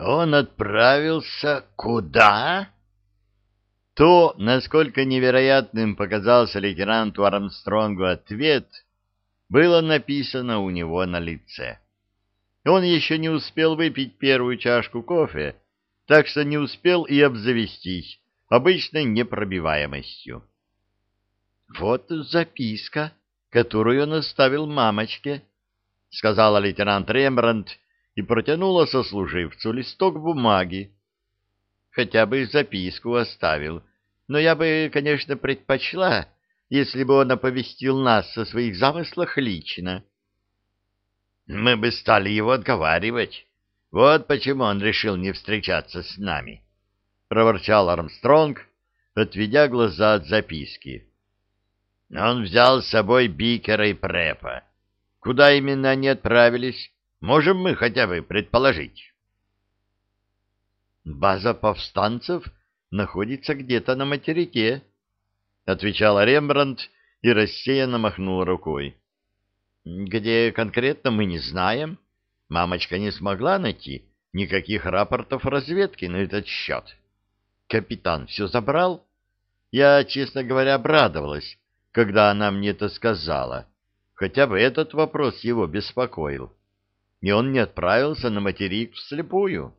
Он отправился куда? То, насколько невероятным показался лейтенанту Армстронгу ответ, было написано у него на лице. Он еще не успел выпить первую чашку кофе, так что не успел и обзавестись обычной непробиваемостью. «Вот записка, которую он оставил мамочке», — сказала лейтенант Рембрандт и протянула сослуживцу листок бумаги. «Хотя бы записку оставил, но я бы, конечно, предпочла, если бы он оповестил нас о своих замыслах лично». «Мы бы стали его отговаривать. Вот почему он решил не встречаться с нами», — проворчал Армстронг, отведя глаза от записки. Он взял с собой Бикера и Препа. Куда именно они отправились, можем мы хотя бы предположить. «База повстанцев находится где-то на материке», — отвечал Рембрандт и рассеянно махнул рукой. «Где конкретно мы не знаем. Мамочка не смогла найти никаких рапортов разведки на этот счет. Капитан все забрал. Я, честно говоря, обрадовалась, когда она мне это сказала. Хотя бы этот вопрос его беспокоил. И он не отправился на материк вслепую.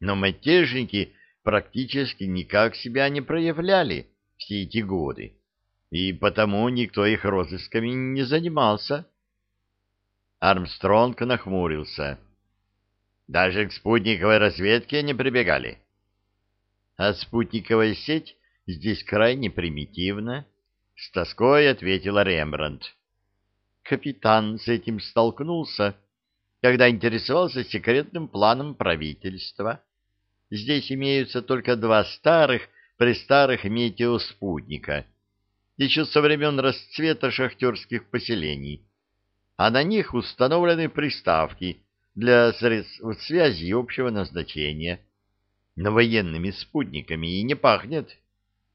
Но мятежники практически никак себя не проявляли все эти годы, и потому никто их розысками не занимался. Армстронг нахмурился. Даже к спутниковой разведке не прибегали. А спутниковая сеть здесь крайне примитивна. — с тоской ответила Рембрандт. Капитан с этим столкнулся, когда интересовался секретным планом правительства. Здесь имеются только два старых, престарых метеоспутника, еще со времен расцвета шахтерских поселений, а на них установлены приставки для средств связи общего назначения. Но военными спутниками и не пахнет.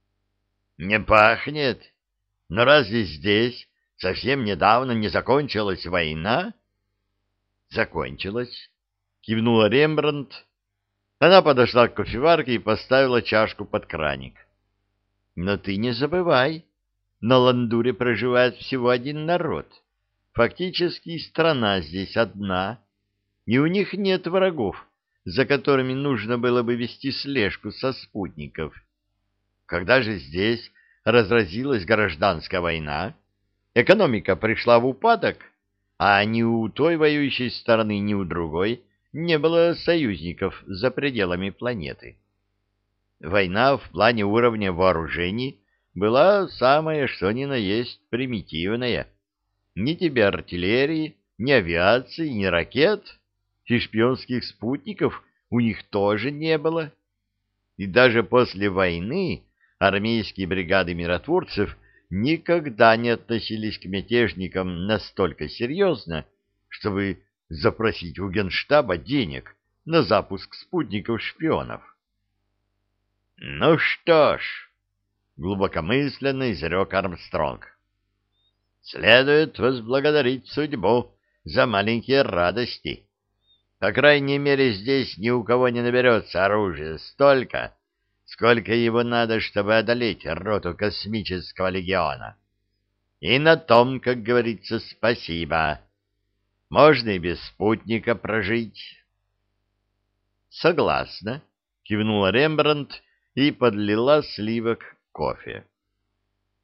— Не пахнет? Но разве здесь совсем недавно не закончилась война? Закончилась, кивнула Рембрандт. Она подошла к кофеварке и поставила чашку под краник. Но ты не забывай, на Ландуре проживает всего один народ. Фактически страна здесь одна, и у них нет врагов, за которыми нужно было бы вести слежку со спутников. Когда же здесь разразилась гражданская война, экономика пришла в упадок, а ни у той воюющей стороны, ни у другой не было союзников за пределами планеты. Война в плане уровня вооружений была самая что ни на есть примитивная. Ни тебе артиллерии, ни авиации, ни ракет, и шпионских спутников у них тоже не было. И даже после войны армейские бригады миротворцев никогда не относились к мятежникам настолько серьезно, чтобы запросить у Генштаба денег на запуск спутников-шпионов. «Ну что ж», — глубокомысленно изрек Армстронг, — «следует возблагодарить судьбу за маленькие радости. По крайней мере, здесь ни у кого не наберется оружия столько, сколько его надо, чтобы одолеть роту космического легиона. И на том, как говорится, спасибо. Можно и без спутника прожить. Согласна, кивнула Рембрандт и подлила сливок кофе.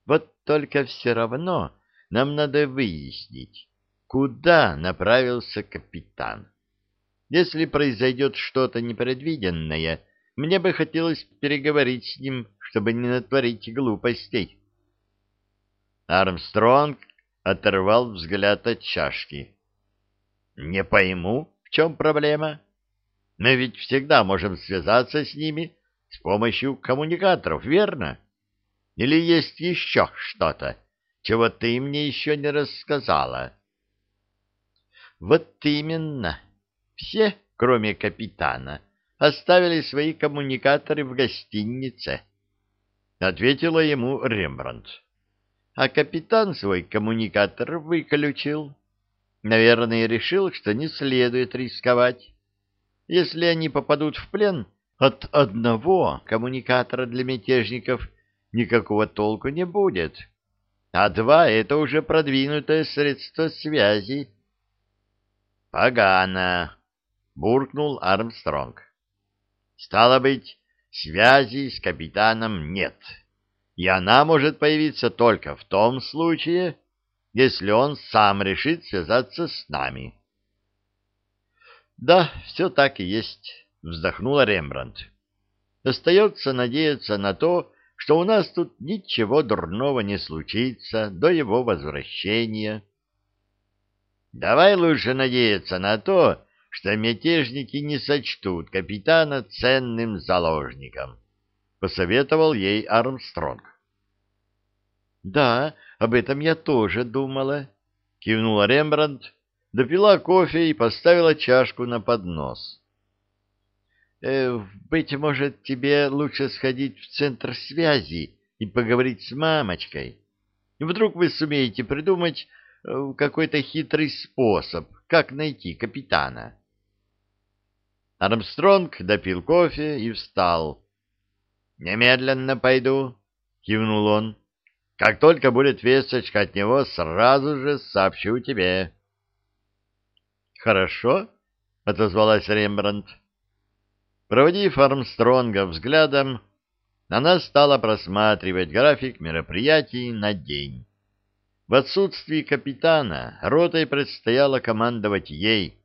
Вот только все равно нам надо выяснить, куда направился капитан. Если произойдет что-то непредвиденное, мне бы хотелось переговорить с ним, чтобы не натворить глупостей. Армстронг оторвал взгляд от чашки. «Не пойму, в чем проблема. Мы ведь всегда можем связаться с ними с помощью коммуникаторов, верно? Или есть еще что-то, чего ты мне еще не рассказала?» «Вот именно. Все, кроме капитана, оставили свои коммуникаторы в гостинице, — ответила ему Рембрандт. А капитан свой коммуникатор выключил. Наверное, решил, что не следует рисковать. Если они попадут в плен, от одного коммуникатора для мятежников никакого толку не будет, а два — это уже продвинутое средство связи. — Погано, — буркнул Армстронг. — Стало быть, связи с капитаном нет, и она может появиться только в том случае, если он сам решит связаться с нами. — Да, все так и есть вздохнула Рембрандт. Остается надеяться на то, что у нас тут ничего дурного не случится до его возвращения. Давай лучше надеяться на то, что мятежники не сочтут капитана ценным заложником, — посоветовал ей Армстронг. — Да, об этом я тоже думала, — кивнула Рембрандт, допила кофе и поставила чашку на поднос. Э, быть может, тебе лучше сходить в центр связи и поговорить с мамочкой. Вдруг вы сумеете придумать э, какой-то хитрый способ, как найти капитана. Армстронг допил кофе и встал. «Немедленно пойду», — кивнул он. «Как только будет весточка от него, сразу же сообщу тебе». «Хорошо», — отозвалась Рембрандт. Проводив Армстронга взглядом, она стала просматривать график мероприятий на день. В отсутствии капитана ротой предстояло командовать ей,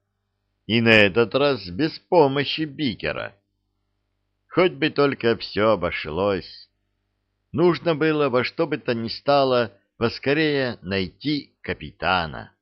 и на этот раз без помощи Бикера. Хоть бы только все обошлось. Нужно было во что бы то ни стало поскорее найти капитана.